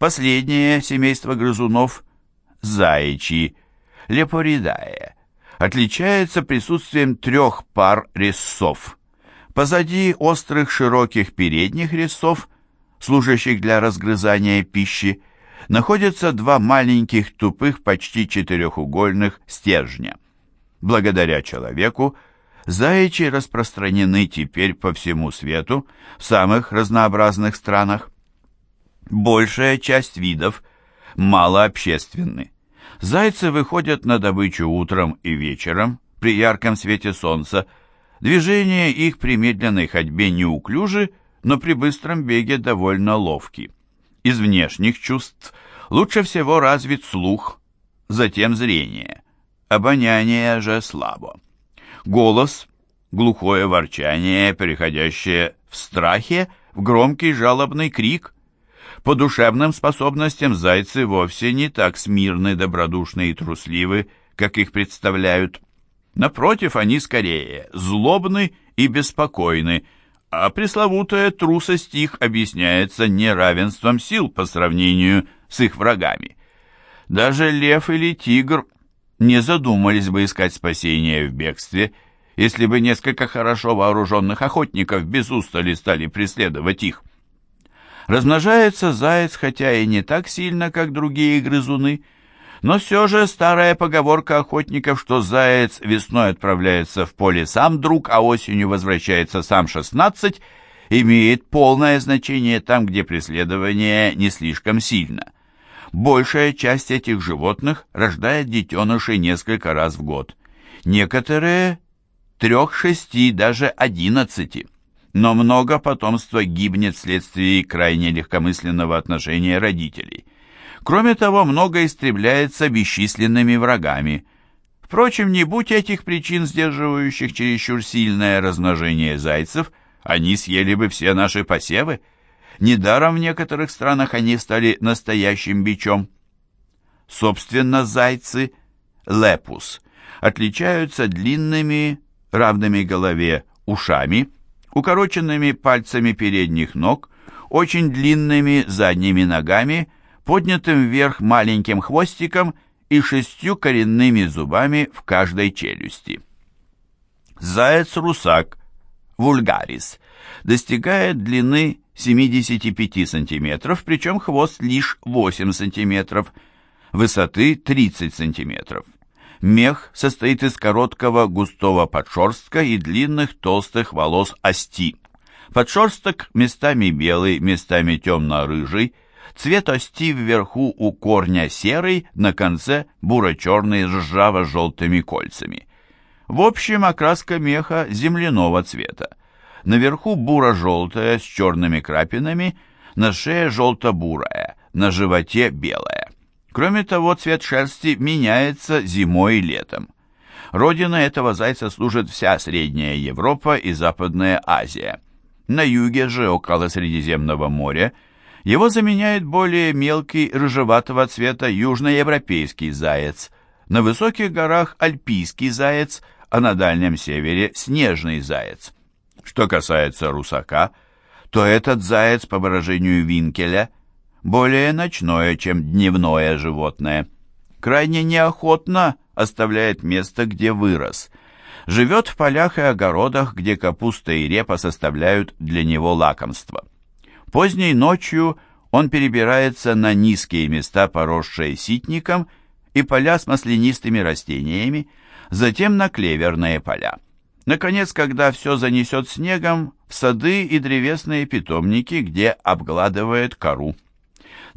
Последнее семейство грызунов – заячьи, лепоридае, отличается присутствием трех пар резцов. Позади острых широких передних резцов, служащих для разгрызания пищи, находятся два маленьких тупых почти четырехугольных стержня. Благодаря человеку заячьи распространены теперь по всему свету в самых разнообразных странах. Большая часть видов малообщественны. Зайцы выходят на добычу утром и вечером при ярком свете солнца. Движения их при медленной ходьбе неуклюжи, но при быстром беге довольно ловки. Из внешних чувств лучше всего развит слух, затем зрение. Обоняние же слабо. Голос, глухое ворчание, переходящее в страхе, в громкий жалобный крик – по душевным способностям зайцы вовсе не так смирны, добродушны и трусливы, как их представляют. Напротив, они скорее злобны и беспокойны, а пресловутая трусость их объясняется неравенством сил по сравнению с их врагами. Даже лев или тигр не задумались бы искать спасения в бегстве, если бы несколько хорошо вооруженных охотников без устали стали преследовать их. Размножается заяц, хотя и не так сильно, как другие грызуны, но все же старая поговорка охотников, что заяц весной отправляется в поле сам друг, а осенью возвращается сам шестнадцать, имеет полное значение там, где преследование не слишком сильно. Большая часть этих животных рождает детенышей несколько раз в год. Некоторые трех, шести, даже одиннадцати но много потомства гибнет вследствие крайне легкомысленного отношения родителей. Кроме того, много истребляется бесчисленными врагами. Впрочем, не будь этих причин, сдерживающих чересчур сильное размножение зайцев, они съели бы все наши посевы. Недаром в некоторых странах они стали настоящим бичом. Собственно, зайцы, лепус, отличаются длинными, равными голове, ушами – укороченными пальцами передних ног, очень длинными задними ногами, поднятым вверх маленьким хвостиком и шестью коренными зубами в каждой челюсти. Заяц-русак, вульгарис, достигает длины 75 см, причем хвост лишь 8 см, высоты 30 см. Мех состоит из короткого густого подшерстка и длинных толстых волос ости. Подшерсток местами белый, местами темно-рыжий, цвет ости вверху у корня серый, на конце буро-черный с ржаво-желтыми кольцами. В общем, окраска меха земляного цвета. Наверху буро-желтая с черными крапинами, на шее желто-бурая, на животе белая. Кроме того, цвет шерсти меняется зимой и летом. Родина этого зайца служит вся Средняя Европа и Западная Азия. На юге же, около Средиземного моря, его заменяет более мелкий рыжеватого цвета южноевропейский заяц, на высоких горах альпийский заяц, а на дальнем севере снежный заяц. Что касается русака, то этот заяц, по выражению Винкеля, более ночное, чем дневное животное. Крайне неохотно оставляет место, где вырос. Живет в полях и огородах, где капуста и репа составляют для него лакомство. Поздней ночью он перебирается на низкие места, поросшие ситником, и поля с маслянистыми растениями, затем на клеверные поля. Наконец, когда все занесет снегом, в сады и древесные питомники, где обгладывает кору.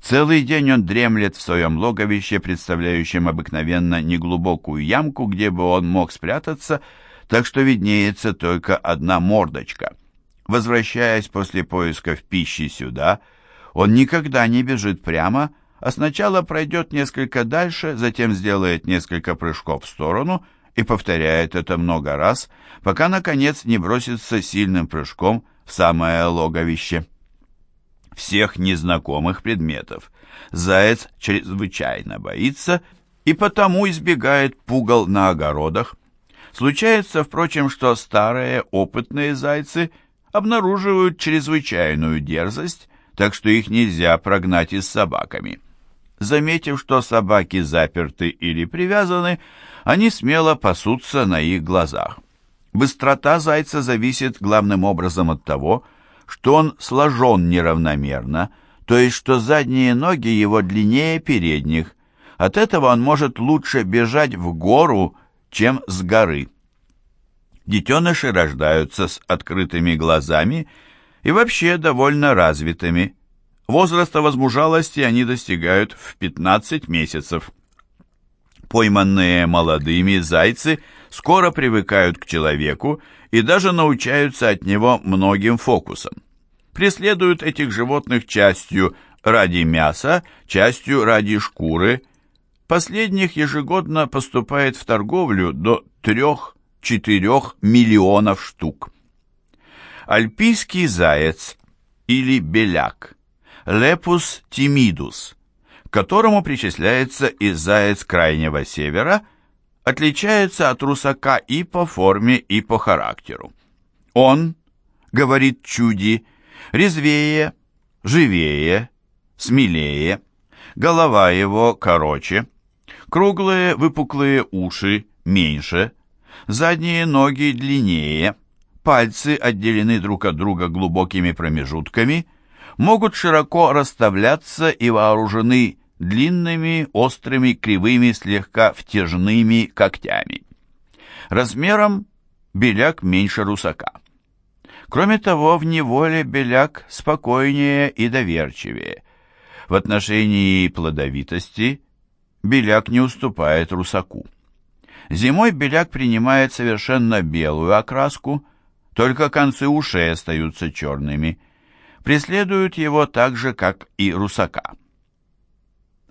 Целый день он дремлет в своем логовище, представляющем обыкновенно неглубокую ямку, где бы он мог спрятаться, так что виднеется только одна мордочка. Возвращаясь после поисков пищи сюда, он никогда не бежит прямо, а сначала пройдет несколько дальше, затем сделает несколько прыжков в сторону и повторяет это много раз, пока, наконец, не бросится сильным прыжком в самое логовище всех незнакомых предметов. Заяц чрезвычайно боится и потому избегает пугал на огородах. Случается, впрочем, что старые опытные зайцы обнаруживают чрезвычайную дерзость, так что их нельзя прогнать и с собаками. Заметив, что собаки заперты или привязаны, они смело пасутся на их глазах. Быстрота зайца зависит главным образом от того, что он сложен неравномерно, то есть что задние ноги его длиннее передних. От этого он может лучше бежать в гору, чем с горы. Детеныши рождаются с открытыми глазами и вообще довольно развитыми. Возраста возмужалости они достигают в 15 месяцев. Пойманные молодыми зайцы скоро привыкают к человеку и даже научаются от него многим фокусам. Преследуют этих животных частью ради мяса, частью ради шкуры. Последних ежегодно поступает в торговлю до 3-4 миллионов штук. Альпийский заяц или беляк Lepus timidus, к которому причисляется и заяц крайнего севера, отличается от русака и по форме, и по характеру. Он, говорит Чуди, резвее, живее, смелее, голова его короче, круглые выпуклые уши меньше, задние ноги длиннее, пальцы отделены друг от друга глубокими промежутками, могут широко расставляться и вооружены длинными, острыми, кривыми, слегка втяжными когтями. Размером беляк меньше русака. Кроме того, в неволе беляк спокойнее и доверчивее. В отношении плодовитости беляк не уступает русаку. Зимой беляк принимает совершенно белую окраску, только концы ушей остаются черными – преследуют его так же, как и русака.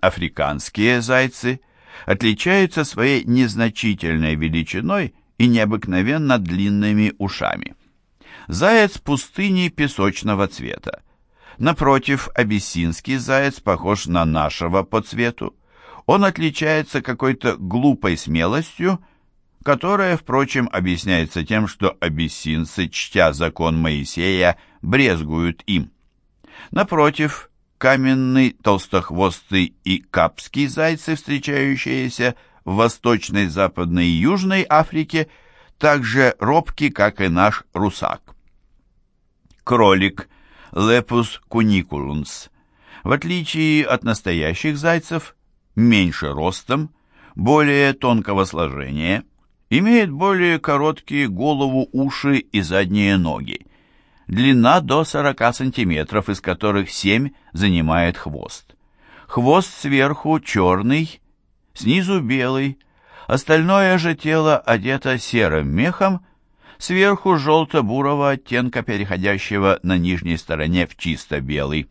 Африканские зайцы отличаются своей незначительной величиной и необыкновенно длинными ушами. Заяц пустыни песочного цвета. Напротив, абиссинский заяц похож на нашего по цвету. Он отличается какой-то глупой смелостью, которая, впрочем, объясняется тем, что абиссинцы, чтя закон Моисея, брезгуют им. Напротив, каменный, толстохвостый и капский зайцы, встречающиеся в Восточной, Западной и Южной Африке, также робки, как и наш русак. Кролик Lepus cuniculans, в отличие от настоящих зайцев, меньше ростом, более тонкого сложения, имеет более короткие голову, уши и задние ноги длина до 40 сантиметров, из которых 7 занимает хвост. Хвост сверху черный, снизу белый, остальное же тело одето серым мехом, сверху желто-бурого оттенка, переходящего на нижней стороне в чисто белый.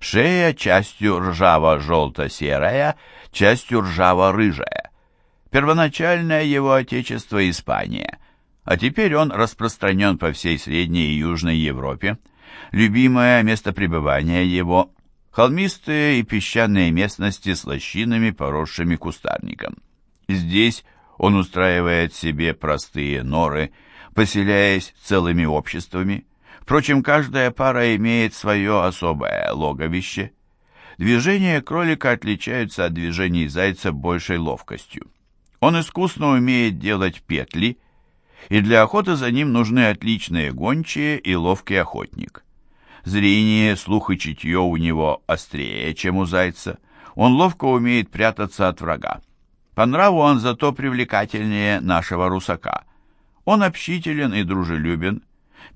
Шея частью ржаво-желто-серая, частью ржаво-рыжая. Первоначальное его отечество Испания – а теперь он распространен по всей Средней и Южной Европе. Любимое место пребывания его – холмистые и песчаные местности с лощинами, поросшими кустарником. Здесь он устраивает себе простые норы, поселяясь целыми обществами. Впрочем, каждая пара имеет свое особое логовище. Движения кролика отличаются от движений зайца большей ловкостью. Он искусно умеет делать петли – и для охоты за ним нужны отличные гончие и ловкий охотник. Зрение, слух и чутье у него острее, чем у зайца. Он ловко умеет прятаться от врага. По нраву он зато привлекательнее нашего русака. Он общителен и дружелюбен,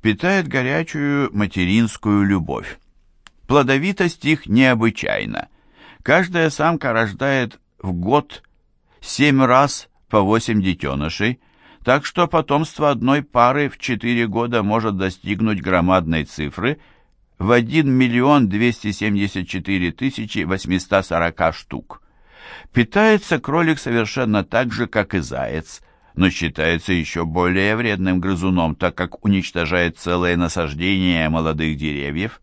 питает горячую материнскую любовь. Плодовитость их необычайна. Каждая самка рождает в год семь раз по восемь детенышей, так что потомство одной пары в 4 года может достигнуть громадной цифры в 1 миллион 274 тысячи 840 штук. Питается кролик совершенно так же, как и заяц, но считается еще более вредным грызуном, так как уничтожает целые насаждения молодых деревьев.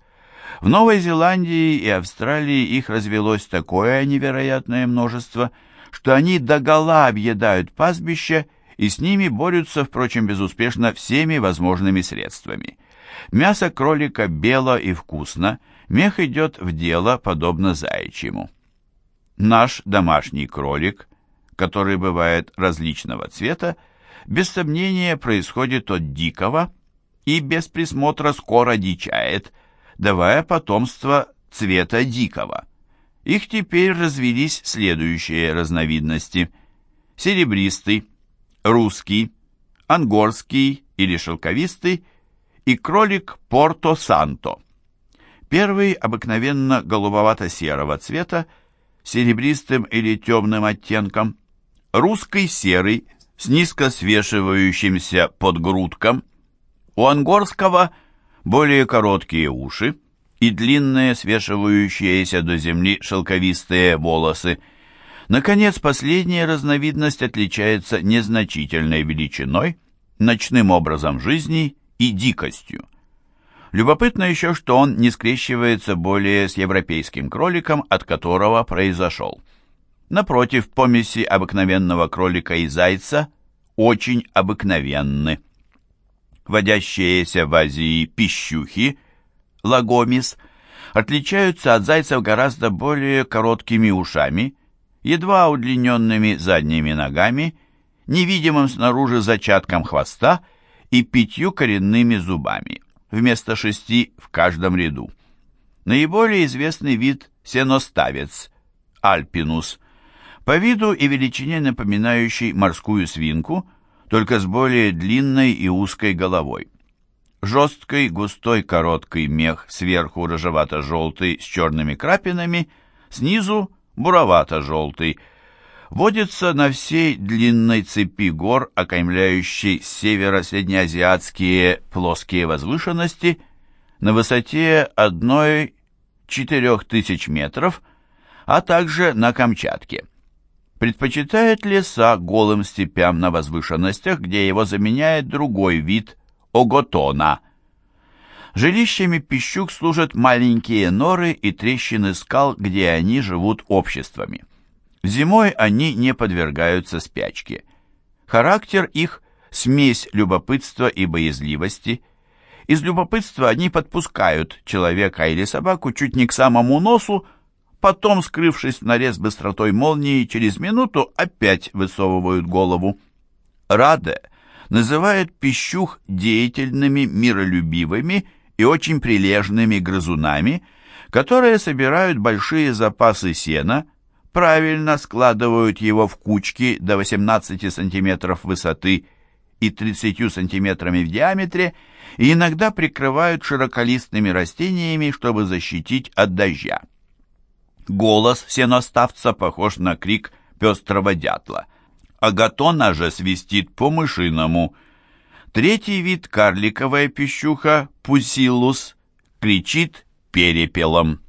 В Новой Зеландии и Австралии их развелось такое невероятное множество, что они догола объедают пастбище и с ними борются, впрочем, безуспешно всеми возможными средствами. Мясо кролика бело и вкусно, мех идет в дело, подобно заячьему. Наш домашний кролик, который бывает различного цвета, без сомнения происходит от дикого и без присмотра скоро дичает, давая потомство цвета дикого. Их теперь развелись следующие разновидности. Серебристый, русский, ангорский или шелковистый и кролик Порто-Санто. Первый обыкновенно голубовато-серого цвета, серебристым или темным оттенком, русский серый с низко свешивающимся подгрудком, у ангорского более короткие уши и длинные свешивающиеся до земли шелковистые волосы. Наконец, последняя разновидность отличается незначительной величиной, ночным образом жизни и дикостью. Любопытно еще, что он не скрещивается более с европейским кроликом, от которого произошел. Напротив, помеси обыкновенного кролика и зайца очень обыкновенны. Водящиеся в Азии пищухи, лагомис, отличаются от зайцев гораздо более короткими ушами, едва удлиненными задними ногами, невидимым снаружи зачатком хвоста и пятью коренными зубами вместо шести в каждом ряду. Наиболее известный вид – сеноставец, альпинус, по виду и величине напоминающий морскую свинку, только с более длинной и узкой головой. Жесткий, густой, короткий мех сверху рыжевато-желтый с черными крапинами, снизу буровато-желтый – водится на всей длинной цепи гор, окаймляющей северо-среднеазиатские плоские возвышенности, на высоте 1-4 тысяч метров, а также на Камчатке. Предпочитает леса голым степям на возвышенностях, где его заменяет другой вид – оготона. Жилищами пищук служат маленькие норы и трещины скал, где они живут обществами. Зимой они не подвергаются спячке. Характер их – смесь любопытства и боязливости. Из любопытства они подпускают человека или собаку чуть не к самому носу, потом, скрывшись в норе с быстротой молнии, через минуту опять высовывают голову. Раде называет пищух деятельными, миролюбивыми и очень прилежными грызунами, которые собирают большие запасы сена – правильно складывают его в кучки до 18 сантиметров высоты и 30 сантиметрами в диаметре и иногда прикрывают широколистными растениями, чтобы защитить от дождя. Голос сеноставца похож на крик пестрого дятла. Агатона же свистит по-мышиному. Третий вид, карликовая пищуха, пусилус, кричит перепелом.